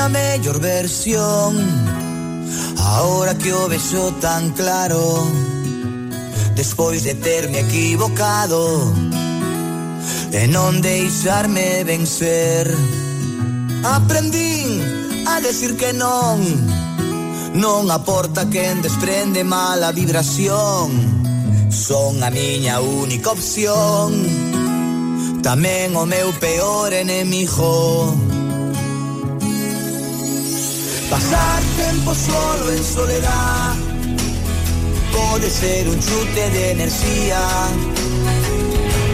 miña mellor versión. Ahora que o vexo tan claro Despois de terme equivocado E non deixarme vencer Aprendín a decir que non Non aporta quen desprende mala vibración. Son a miña única opción. Tamén o meu peor enemigo. Pasar tiempo solo en soledad puede ser un chute de energía.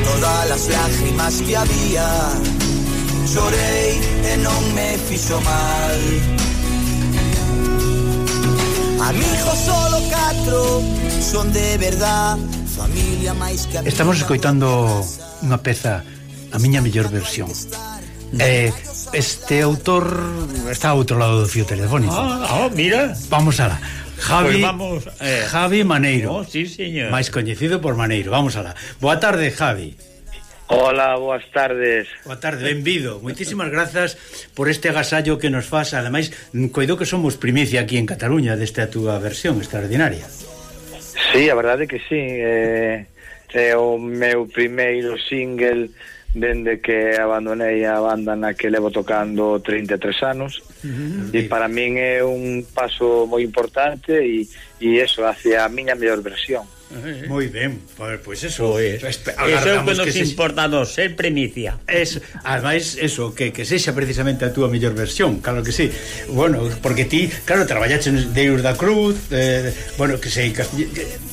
Todas las lágrimas que había Chorei e non me fixo mal. Amigos solo catro son de verdad, familia máis que Estamos escoitando unha peza a miña mellor versión Eh, este autor está a outro lado do fio telefónico. Ah, oh, mira. Vamos alá. Javi, pues vamos, eh, Javi Maneiro. Oh, sí, señor. Máis coñecido por Maneiro. Vamos alá. Boa tarde, Javi. Hola, boas tardes. Boa tarde, benvido. Moitísimas grazas por este agasallo que nos faz. Ademais, coido que somos primicia aquí en Cataluña desta túa versión extraordinaria. Sí, a verdade que sí. Eh, é o meu primeiro single dende que abandonei a banda na que levo tocando 33 anos uh -huh. e para min é un paso moi importante e, e eso, hacia a miña mellor versión Moi ben, pois pues eso pois, é. Pues, eso é o que nos que importa nos, ser primicia. Es, ademais, eso, que, que sexa precisamente a túa mellor versión, claro que sí. Bueno, porque ti, claro, traballaste en Deus da Cruz, eh, bueno, que sei,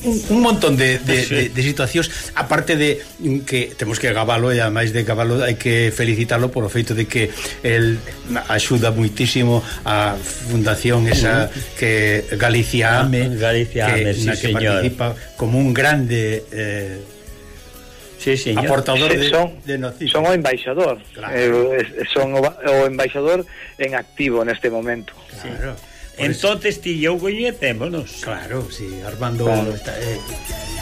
un, un montón de, de, sí. de, de situacións, aparte de que temos que agabalo, e ademais de agabalo hai que felicitarlo por o feito de que el axuda muitísimo a fundación esa que Galicia Ame, Galicia Ame, que, sí, na que señor. participa como un grande eh, sí, señor. aportador sí, son, de, de nocivos. Son o embaixador, claro. eh, son o, o embaixador en activo neste momento. Claro. Sí. Entonces ti eu coñecémonos. Claro, sí, Armando claro. Está, eh,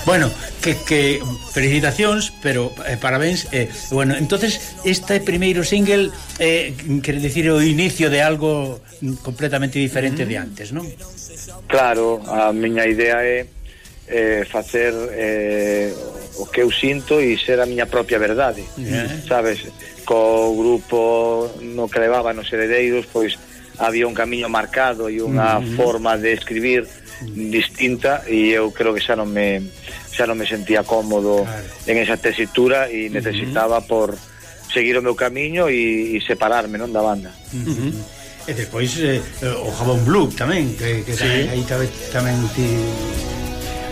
Bueno, que, que felicitacións, pero eh, parabéns. Eh, bueno, entonces este primeiro single eh, quere dicir o inicio de algo completamente diferente mm. de antes, non? Claro, a miña idea é eh, facer eh, o que eu sinto e ser a miña propia verdade yeah. sabes, co grupo no que levaba nos heredeiros pois había un camiño marcado e unha mm -hmm. forma de escribir distinta e eu creo que xa non me xa non me sentía cómodo claro. en esa tesitura e necesitaba uh -huh. por seguir o meu camiño e, e separarme non da banda. Uh -huh. E despois eh, o Jabón Blue tamén, que, que sí. aí tamén, tamén ti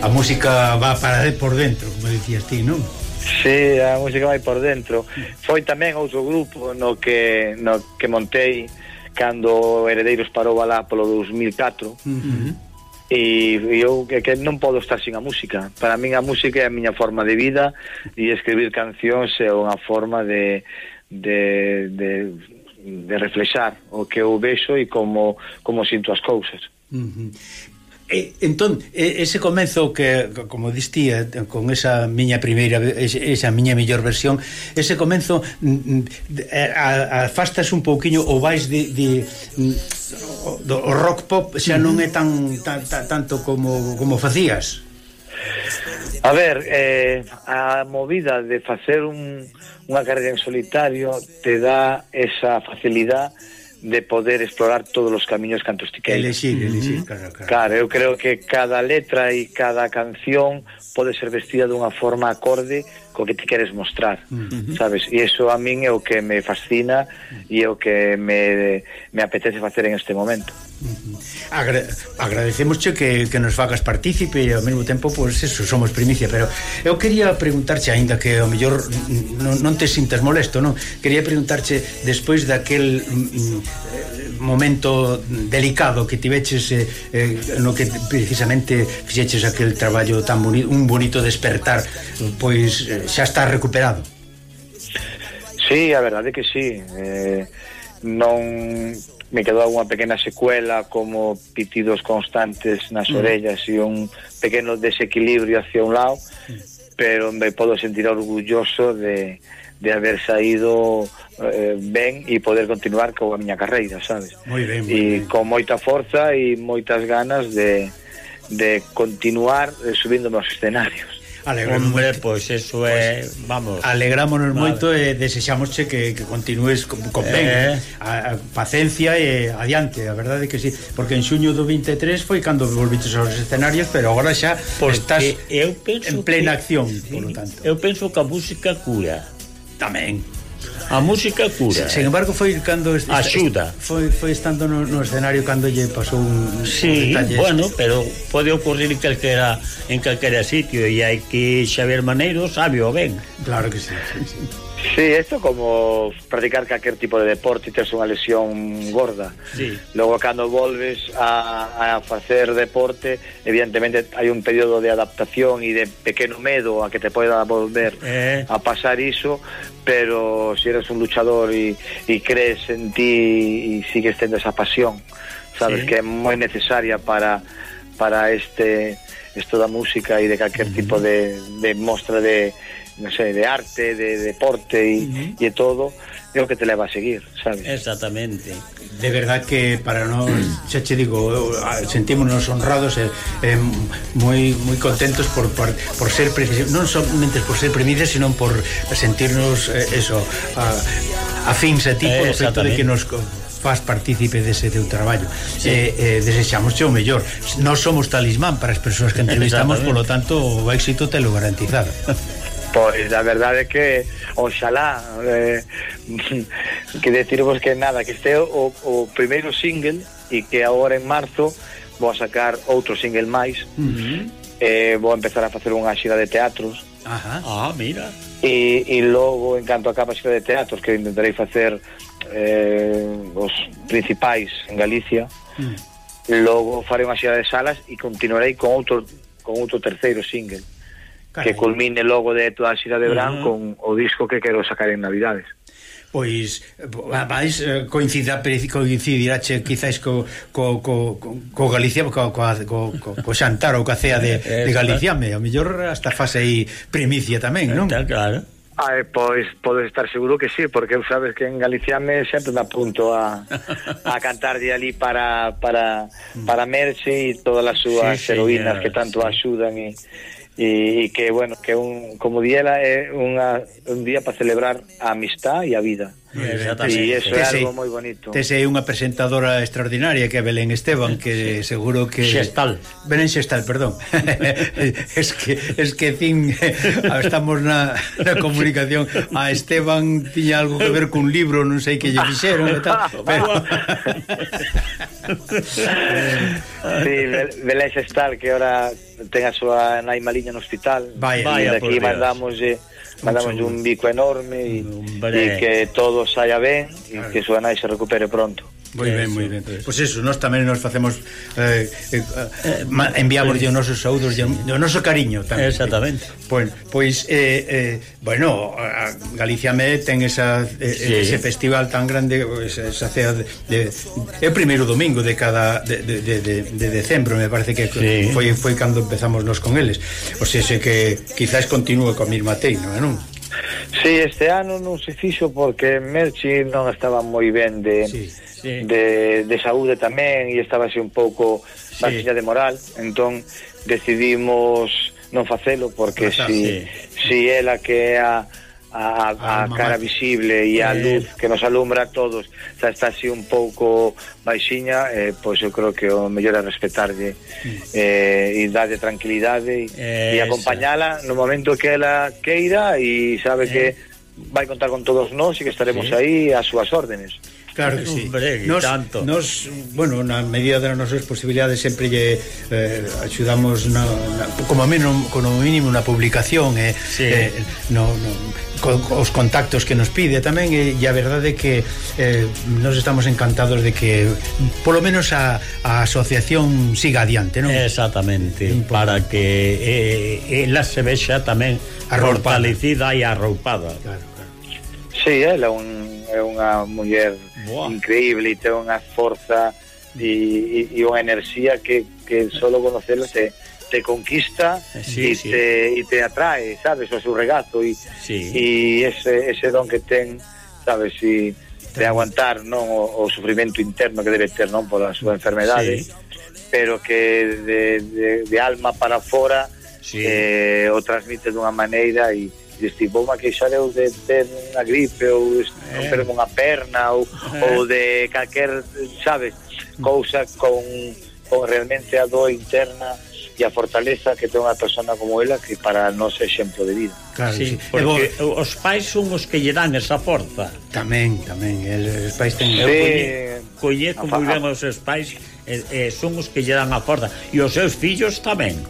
A música va para de por dentro, como dicías ti, non? Sí, a música vai por dentro. Foi tamén outro grupo no que no que montei cando Heredeiros parou alá polo 2004. Uh -huh. E, e eu que, que non podo estar sin a música. Para min a música é a miña forma de vida e escribir cancións é unha forma de de, de de reflexar o que eu vexo e como como sinto as cousas. Uh -huh. E, entón, ese comenzo que, como distía, con esa miña primeira, esa miña mellor versión, ese comenzo mm, mm, eh, afastas un pouquiño ou vais de, de mm, do rock pop xa non é tan, tan, tan tanto como, como facías. A ver, eh, a movida de facer un, unha carreira en solitario te dá esa facilidade de poder explorar todos os camiños cantos ti queiras. Elexir, elexir, claro, claro. Claro, eu creo que cada letra e cada canción pode ser vestida dunha forma acorde co que ti queres mostrar, uh -huh. sabes? E iso a min é o que me fascina e é o que me, me apetece facer en este momento. Agra agradecemos que, que nos fagas partícipe e ao mesmo tempo, pois, pues, eso, somos primicia, pero eu quería preguntarche, aínda que ao mellor non, non te sintas molesto, non? Quería preguntarche, despois daquel mm, mm momento delicado que tiveches eh, eh, no que precisamente fixeches aquel traballo tan bonito, un bonito despertar, pois eh, xa está recuperado. Sí, a verdade que sí. Eh, non me quedou unha pequena secuela como pitidos constantes nas mm. orellas e un pequeno desequilibrio hacia un lado, mm. pero me podo sentir orgulloso de de haber saído eh, ben e poder continuar coa miña carreira, sabes? Moi ben, moi E con moita forza e moitas ganas de, de continuar eh, subindo nos escenarios. Alegramos, Hombre, pois pues eso é, vamos. Alegrámonos vale. moito e desexámosche que, que continúes con, con ben, eh. a, a paciencia e adiante, a verdade que sí, porque en xuño do 23 foi cando volviches aos escenarios, pero agora xa porque estás eu penso en plena que, acción, sí, polo tanto. Eu penso que a música cura tamén. A música cura. Sin embargo, foi cando est axuda. Foi foi estando no, no escenario cando lle pasou un Sí, un bueno, pero pode ocurrir en calquera en calquera sitio e hai que Xavier Maneiro sabe o ben. Claro que sí, sí, sí. Sí, esto como practicar cualquier tipo de deporte tes unha lesión gorda. Sí. Logo, cando volves a, a facer deporte, evidentemente hai un período de adaptación e de pequeno medo a que te poida volver eh. a pasar iso, pero si eres un luchador e, e crees en ti e sigues tendo esa pasión, sabes, sí. que é moi necesaria para, para este esto da música e de calquer uh -huh. tipo de, de mostra de non sei, de arte, de deporte e uh -huh. E todo, é o que te leva a seguir, sabes? Exactamente. De verdad que para nós, xa che digo, sentímonos honrados e eh, eh moi moi contentos por, por, por ser non somente por ser premiados, sino por sentirnos eh, eso a, afins a ti eh, polo feito de que nos faz partícipe dese teu traballo sí. eh, eh, desexamos o mellor non somos talismán para as persoas que entrevistamos polo tanto o éxito te lo garantizado Pois a verdade é que oxalá eh, que decirvos que nada, que este é o, o primeiro single e que agora en marzo vou a sacar outro single máis. Uh -huh. Eh, vou a empezar a facer unha xira de teatros. Ajá. Ah, mira. E, e logo, en canto a capa xira de teatros, que intentarei facer eh, os principais en Galicia, mm. uh -huh. logo farei unha xira de salas e continuarei con outro, con outro terceiro single. Carai. que culmine logo de toda a xira de verán uh -huh. con o disco que quero sacar en Navidades pois vais eh, coincidirá che quizáis co co, co, co Galicia co, co, co, co xantar ou ca cea de, de Galicia, me, a mellor hasta fase aí primicia tamén, non? Tal, claro. Ai, pois podes estar seguro que sí, porque eu sabes que en Galicia me sempre me apunto a, a cantar de ali para, para, para Merche e todas as súas sí, heroínas señora, que tanto sí. axudan e, e, e que, bueno, que un, como diela é unha, un día para celebrar a amistad e a vida. Sí, eso é algo moi bonito. Tese unha presentadora extraordinaria que é Belén Esteban, que sí. seguro que Xestal. Belén Xestal, perdón. es que es que fin estamos na, na comunicación a Esteban tiña algo que ver cun libro, non sei que lle fixeron e tal, pero Sí, Belén Xestal que ora ten a súa nai maliña no hospital. Vaya, vaya, aquí mandámoslle mandamos un bico enorme y, que todos allá ven y que Suana y se recupere pronto. Moi ben, moi ben. Pois pues eso, nós tamén nos facemos eh, eh, eh enviamos os nosos saúdos e o noso cariño tamén. Exactamente. Pues pois eh, eh, bueno, Galicia me ten esa, eh, sí. ese festival tan grande, esa, esa cea de, de é o primeiro domingo de cada de, de, de, de, de decembro, me parece que sí. foi foi cando empezamos nós con eles. O sea, se que quizás continúe coa mesma teima, eh, non? Sí, este ano non se fixo porque Merchi non estaba moi ben de, sí, sí. de, de saúde tamén e estaba así un pouco baixilla de moral, entón decidimos non facelo porque si, si ela que é a a, a ah, cara visible e a eh. luz que nos alumbra a todos xa está así un pouco baixiña, eh, pois eu creo que o mellor é respetarlle mm. eh, e darlle tranquilidade e, e acompañala no momento que ela queira e sabe eh. que vai contar con todos nós e que estaremos sí. aí ás súas órdenes. Claro que sí. Hombre, nos, tanto. Nos, bueno, na medida das nosas posibilidades sempre lle eh, axudamos na, na, como, menos, como mínimo na publicación eh, sí. eh, no, no, co, os contactos que nos pide tamén e, e a verdade é que eh, nos estamos encantados de que polo menos a, a asociación siga adiante, non? Exactamente, para que eh, eh, eh ela se vexa tamén arroupada. fortalecida e arroupada. Claro, claro. Sí, ela un, é unha muller Buah. increíble e ten unha forza e, e, e unha enerxía que, que solo conocerla se te conquista eh, sí, e, sí. Te, e te atrae, sabes, o seu regazo e, sí. e ese, ese don que ten, sabes, e de aguantar non o, o sufrimento interno que debe ter non pola súa enfermedade sí. pero que de, de, de alma para fora sí. eh, o transmite dunha maneira e dices, ti, vou queixar eu de ter unha gripe ou romper eh. unha perna ou, eh. ou de calquer, sabes, cousa con, con realmente a dor interna e a fortaleza que ten unha persona como ela que para non ser exemplo de vida. Claro, sí, sí. Porque vos... os pais son os que lle dan esa forza. Tamén, tamén, el, os pais ten... Sí. Colle, como diremos os seus pais, eh, eh, son os que lle dan a forza. E os seus fillos tamén.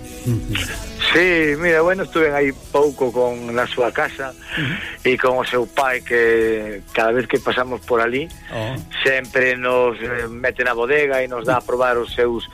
Sí, mira, bueno, estuve aí pouco con na súa casa uh -huh. e con o seu pai que cada vez que pasamos por ali oh. sempre nos eh, mete na bodega e nos dá a probar os seus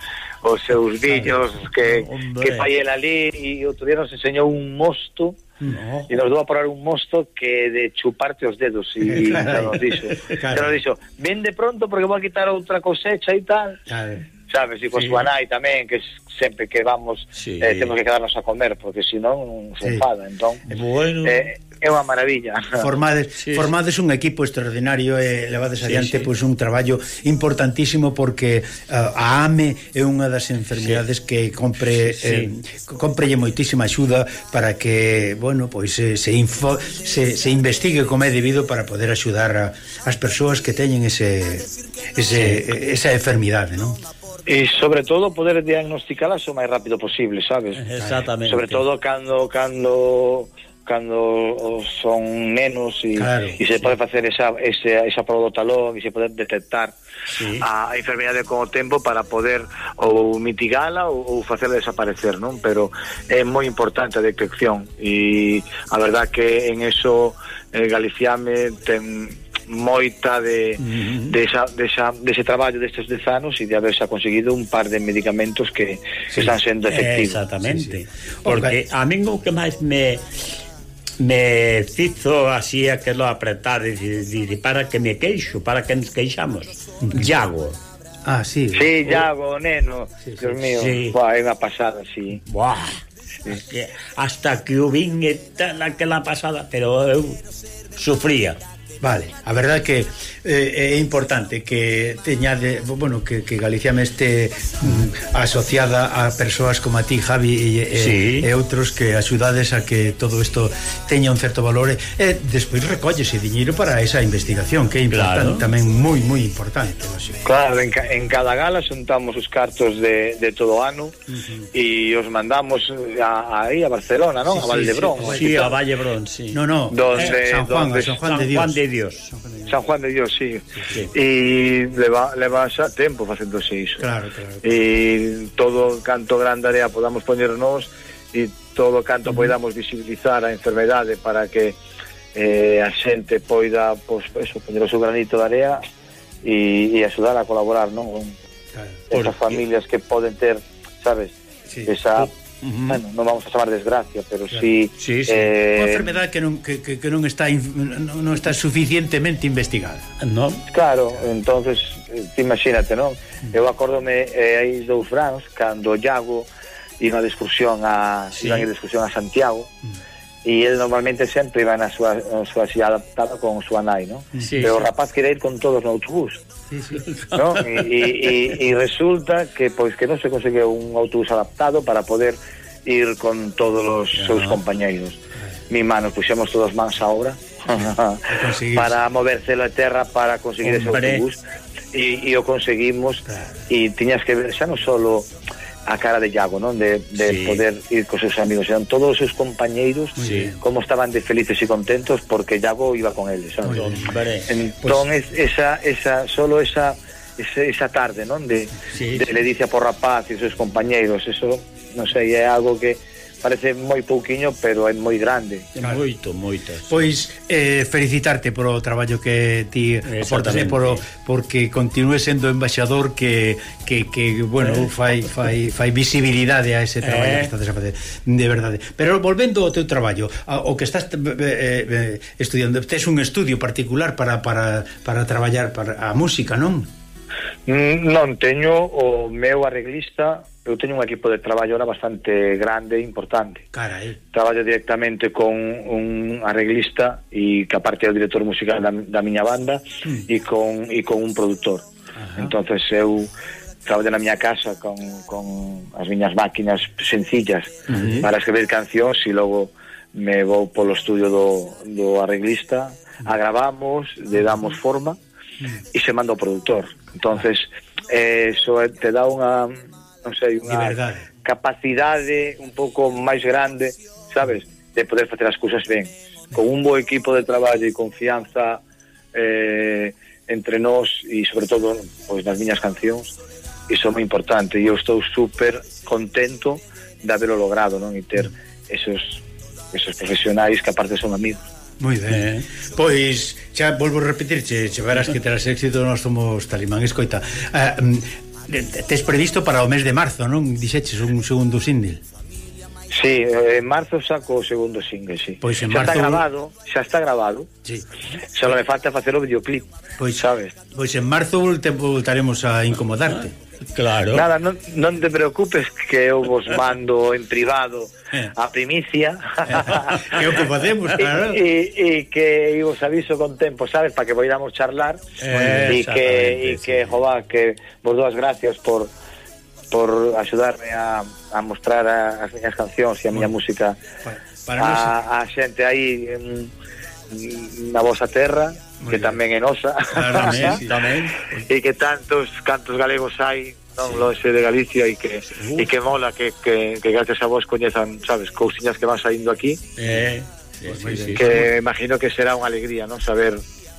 os seus viños claro. que, Hombre. que fai ali e outro día nos enseñou un mosto No. E nos dou a probar un mosto que de chuparte os dedos e claro. nos dixo, claro. nos dixo vende pronto porque vou a quitar outra cosecha e tal claro sabes, e coa sí. súa nai tamén, que sempre que vamos sí. eh, temos que quedarnos a comer, porque senón se enfada, sí. entón... Bueno... Eh, é unha maravilla. Formades, sí, formades un equipo extraordinario e levades adiante sí, sí. pois un traballo importantísimo porque uh, a AME é unha das enfermidades sí. que compre sí. eh, comprelle moitísima axuda para que, bueno, pois se se, info, se se investigue como é debido para poder axudar a, as persoas que teñen ese, ese sí. esa enfermidade, non? E sobre todo poder diagnosticalas o máis rápido posible, sabes? Exactamente. Sobre todo cando cando cando son nenos e, claro, e se sí. pode facer esa, ese, esa prova do talón e se pode detectar sí. a, a enfermidade con o tempo para poder ou mitigala ou, ou facerla desaparecer, non? Pero é moi importante a detección e a verdad que en eso eh, Galiciame ten moita de, de, esa, de esa, de ese traballo destes dez anos e de haberse conseguido un par de medicamentos que sí. están sendo efectivos. Exactamente. Sí, sí. Porque okay. a min o que máis me me fizo así a que lo apretar e dicir, para que me queixo, para que nos queixamos. Iago. Ah, sí. Sí, Iago, neno. Sí, sí. Dios mío, sí. Buah, é unha pasada, sí. Buah. Que Hasta que o vin la, aquela pasada, pero eu sufría. Vale, a verdade que eh, é importante que teñade, bueno, que, que Galicia me este mm, asociada a persoas como a ti, Javi e, sí. e, outros que axudades a que todo isto teña un certo valor e, e despois recollese diñeiro para esa investigación, que é importante, claro. tamén moi moi importante, así. Claro, en, ca, en cada gala xuntamos os cartos de, de todo o ano e uh -huh. os mandamos a, a, aí a Barcelona, non? Sí, a Valdebrón. Sí, sí, a Vallebrón, sí. No, no, donde, eh, San Juan, donde, San Juan de Dios. Juan de Dios. San Juan de Dios, sí. sí. E leva, leva xa tempo facéndose iso. Claro, claro. E todo canto grande área podamos poñernos e todo canto uh -huh. podamos visibilizar a enfermedade para que eh, a xente poida pois, eso, poñer o seu granito de área e, e axudar a colaborar non? Claro. esas familias que poden ter sabes sí. esa bueno, non vamos a chamar desgracia, pero claro. si sí, sí. eh unha enfermedade que non que, que, que non está non, non está suficientemente investigada, non? Claro, entonces eh, imagínate, non? Mm. Eu acórdome eh, hai dous frans cando Iago iba de excursión a sí. iban de discusión a Santiago. Mm e el normalmente sempre iba na súa, na súa silla adaptada con súa nai, non? Sí, Pero sí. o rapaz quere ir con todos no autobús. Sí, sí. ¿no? E, e, e, e resulta que pois que non se consegue un autobús adaptado para poder ir con todos os seus compañeiros. Mi mano, puxemos todas mans a obra para moverse a terra para conseguir Hombre. ese autobús e, e o conseguimos e tiñas que ver xa non solo a cara de Iago, non? De, de sí. poder ir cos seus amigos, eran todos os seus compañeiros sí. como estaban de felices e contentos porque Iago iba con eles, son. Entón pues... esa esa solo esa esa tarde, non? De, sí. de le dice por rapaz e os seus compañeiros, eso non sei, é algo que parece moi pouquiño, pero é moi grande. Claro. Moito, moitas. Pois eh, felicitarte polo traballo que ti aportas e por, porque continúe sendo embaixador que, que, que bueno, eh. fai, fai, fai visibilidade a ese traballo eh. que estás a facer, de verdade. Pero volvendo ao teu traballo, o que estás eh, eh, estudiando, tes un estudio particular para, para, para traballar para a música, non? Mm, non, teño o meu arreglista eu teño un equipo de traballo ahora bastante grande e importante. Carai. Traballo directamente con un arreglista e que aparte é o director musical da, da miña banda mm. e con e con un produtor. Entonces eu traballo na miña casa con, con as miñas máquinas sencillas uh -huh. para escribir cancións e logo me vou polo estudio do, do arreglista, agravamos, le damos forma e se manda o produtor. Entonces, eh, eso te dá unha non sei, unha capacidade un pouco máis grande, sabes, de poder facer as cousas ben. Con un bo equipo de traballo e confianza eh, entre nós e sobre todo pois nas miñas cancións, iso é moi importante e eu estou super contento de haberlo logrado, non? E ter esos esos profesionais que aparte son amigos. Moi ben. Eh. Pois, xa volvo a repetirche, che verás que terás éxito, nós somos Talimán Escoita. Ah, Tes previsto para o mes de marzo, non? Dixeches un segundo single Sí, eh, en marzo saco o segundo single, sí. Pois en marzo... Xa está grabado, xa está grabado. Sí. Só me falta facer o videoclip, pois, sabes? Pois en marzo te voltaremos a incomodarte. Claro. Nada, non, non te preocupes que eu vos mando en privado a primicia. que o que facemos, claro. E, e, e que vos aviso con tempo, sabes, para que poidamos charlar. Eh, e que, e que, sí. jova, que vos dúas gracias por por axudarme a, a mostrar a, as miñas cancións e a miña música para, para a, a xente aí en, na vosa terra Muy que bien. tamén é nosa. Claro, tamén, tamén. E que tantos cantos galegos hai non sí. loxe de Galicia e que uh. e que mola que, que, que gracias a vos coñezan, sabes, cousiñas que van saindo aquí. Eh, sí, pues sí, sí, que sí. imagino que será unha alegría, non saber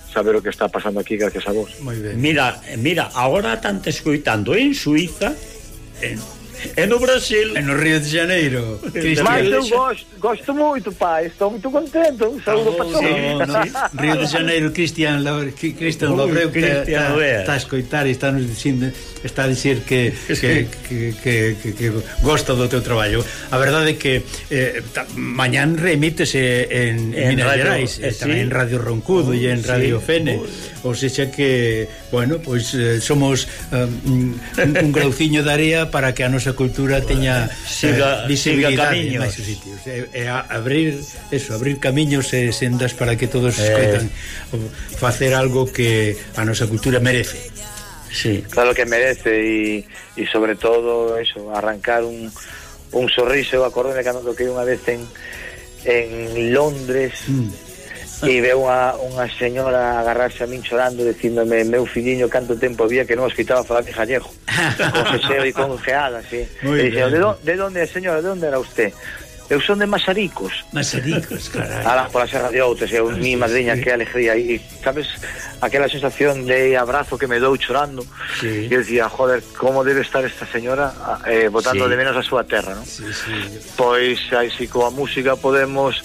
saber o que está pasando aquí gracias a vos. Muy bien. Mira, mira, agora tanto escoitando en Suiza, en É no Brasil. É no Rio de Janeiro. Mas eu gosto, gosto muito, pai. Estou muito contente. Um saludo para todos. Rio de Janeiro, Cristian Cristian Lobreu, que está, está a escoitar e está nos dicindo, está a dizer que, que, que, que, gosta do teu traballo. A verdade é que eh, mañán remítese en, en, Minas Gerais, eh, tamén en Radio Roncudo e en oh, Radio Fene. Oh, Pois ou seja que, bueno, pois eh, somos um, un, un grauciño de area para que a nosa cultura teña eh, siga, eh, visibilidade siga en máis sitios. E, e a, abrir, eso, abrir camiños e sendas para que todos eh... escoitan facer algo que a nosa cultura merece. Sí. Claro que merece e, e sobre todo eso, arrancar un, un sorriso, acordeme cando toquei unha vez en, en Londres mm e veu unha, unha señora agarrarse a min chorando dicíndome, meu filliño, canto tempo había que non os quitaba falar de gallego con geseo e con geada sí. e dixo, de, do, de donde, señora, de onde era usted? Eu son de Masaricos. Masaricos, carai. Ala, pola Serra de Outes, eh, eu, ah, mi madriña, sí. que alegría. E, sabes, aquela sensación de abrazo que me dou chorando. Sí. Eu dicía, joder, como debe estar esta señora eh, botando sí. de menos a súa terra, non? Sí, sí. Pois, aí si coa música podemos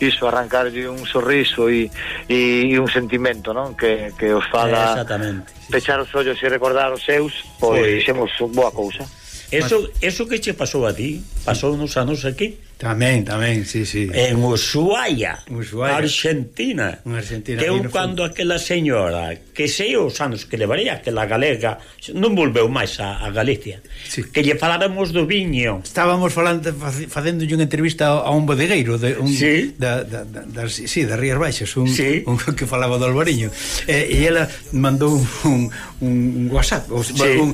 iso, arrancarlle un sorriso e, e, e un sentimento, non? Que, que os faga Exactamente, pechar os ollos e recordar os seus, pois sí. xemos boa cousa. Eso, eso que che pasou a ti? Pasou nos anos aquí? Tamén, tamén, sí, sí. En Ushuaia, Ushuaia. Argentina. En Argentina. Que eu cando aquela señora, que sei os anos que levaría aquela galega, non volveu máis a, a Galicia, sí. que lle faláramos do viño. Estábamos falando facendo unha entrevista a un bodegueiro de un sí. da, da, da, da, sí, da Rías Baixas, un, sí. un que falaba do Albariño. E, e ela mandou un, un, un WhatsApp, ou, sí. un,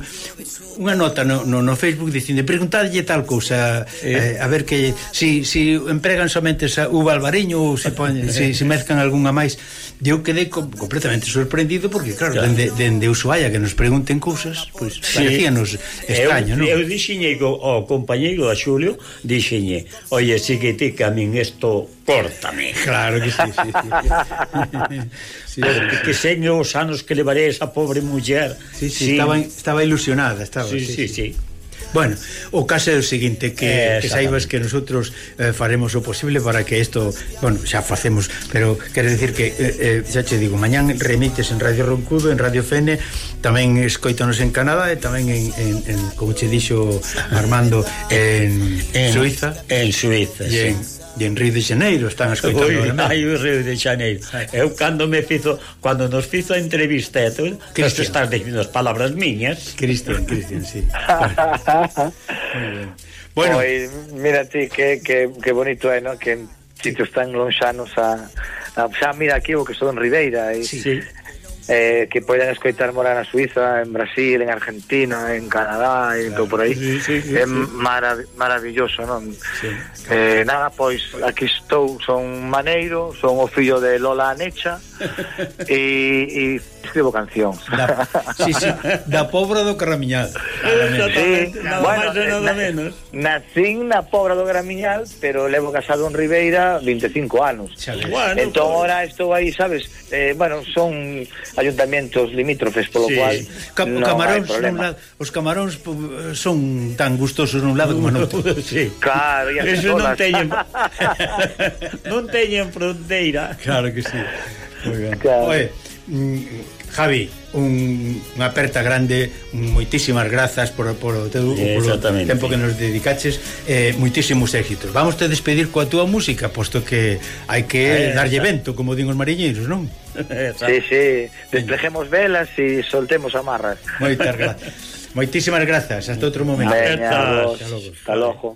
unha nota no, no, no Facebook dicindo, preguntadlle tal cousa, eh. a ver que si, si empregan somente esa uva albariño ou se poñen, si, si mezcan algunha máis eu quedei com completamente sorprendido porque claro, claro. dende, dende Ushuaia que nos pregunten cousas, pois pues, sí. parecíanos extraño, non? Eu, no? eu dixiñe co, ao compañeiro a Xulio, dixiñe oye, si que te camin esto córtame. Claro que sí, sí, sí. sí Porque que seño os anos que levaré esa pobre muller. Sí, sí, sí. Estaba, estaba ilusionada, estaba. Sí, sí, sí. sí. sí. Bueno, o caso é o seguinte que, eh, que saibas que nosotros eh, faremos o posible para que isto, bueno, xa facemos, pero quero decir que eh, eh, xa che digo, mañán remites en Radio Roncudo, en Radio Fene, tamén escoitanos en Canadá e tamén en, en, en como che dixo Armando en, en Suiza, en Suiza, e en, sí de en Río de Xaneiro están escoitando Ui, ai, o Río de Xaneiro eu cando me fizo cando nos fizo a entrevista e tú Cristian. estás dicindo as palabras miñas Cristian, Cristian, sí bueno. Oi, mira ti que, que, que bonito é, no? que sitios tan lonxanos a, a xa mira aquí o que son Ribeira e, sí eh, que poidan escoitar morar na Suiza, en Brasil, en Argentina, en Canadá e claro, todo por aí. Sí, sí, sí, é marav maravilloso, non? Sí. Eh, nada, pois aquí estou, son maneiro, son o fillo de Lola Anecha e, e escribo cancións. Da, sí, sí, da Pobra do Caramiñal. Sí, nada bueno, máis e eh, nada na, menos. Nacín na Pobra do Caramiñal, pero levo casado en Ribeira 25 anos. Chale. Bueno, entón, ahora estou aí, sabes, eh, bueno, son ayuntamientos limítrofes, polo sí. cual Ca no camaróns problema. Lado, os camaróns son tan gustosos nun lado como noutro. sí. Claro, e Eso non teñen non teñen fronteira. Claro que sí. Muy bien. Claro. Oye, mm, Javi, un, unha aperta grande, moitísimas grazas por, por o teu o tempo que nos dedicaches, eh, moitísimos éxitos. Vamos te despedir coa túa música, posto que hai que eh, darlle vento, como din os mariñeiros, non? Sí, sí, desplegemos velas e soltemos amarras. Moitas grazas. Moitísimas grazas, hasta outro momento. Venga, hasta logo. Hasta logo.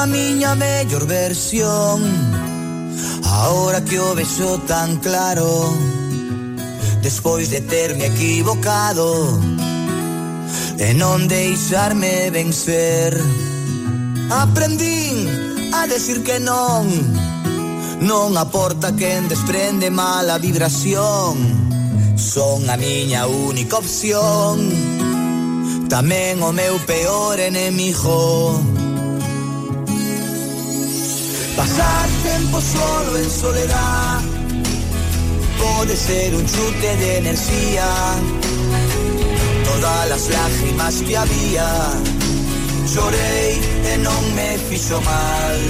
a miña mellor versión. Ahora que o vexo tan claro Despois de terme equivocado E non deixarme vencer? Aprendín a decir que non Non aporta quen desprende mala vibración. Son a miña única opción Tamén o meu peor enemigo. Pasar tempo solo en soledad. Pode ser un chute de enerxía Todas las lágrimas que había. Chorei e non me fixo mal.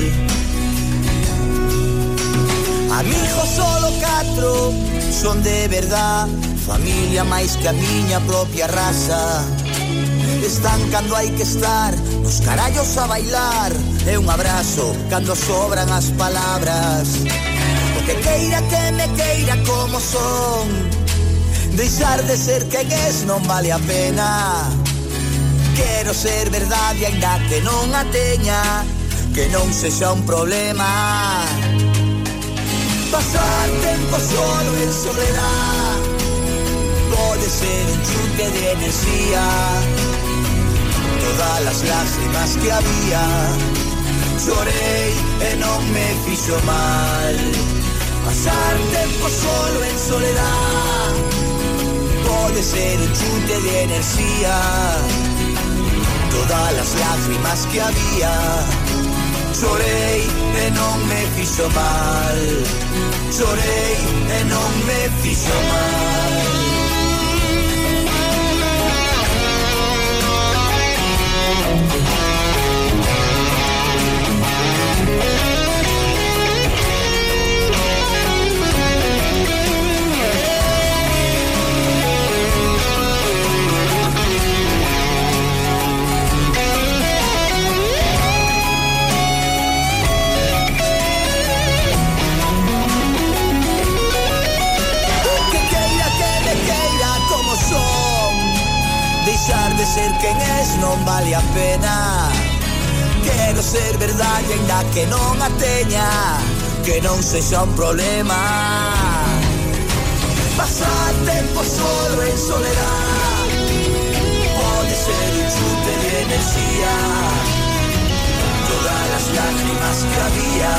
Amigos solo catro Son de verdad. Familia máis que a miña propia raza. Están cando hai que estar Nos carallos a bailar e un abrazo cando sobran as palabras. O que queira que me queira como son Deixar de ser quen es non vale a pena. Quero ser verdade ainda que non a teña Que non sexa un problema. Pasar tempo solo en soledad Pode ser un chute de enerxía todas las lágrimas que había Chorei e non me fixo mal. Pasar tempo solo en soledad Pode ser un chute de enerxía Todas las lágrimas que había Chorei e non me fixo mal. Chorei e non me fixo mal que non a teña Que non sexa un problema. Pasar tempo solo en soledad Pode ser un chute de enerxía Todas las lágrimas que había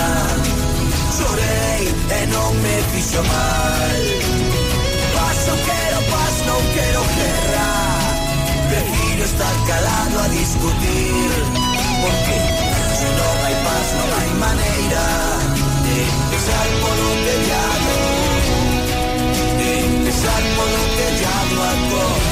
Chorei e non me fixo mal. Paso quero paz, non quero guerra. Prefiro estar calado a discutir Porque Non hai paz, non hai maneira De empezar polo tellado De empezar polo tellado cor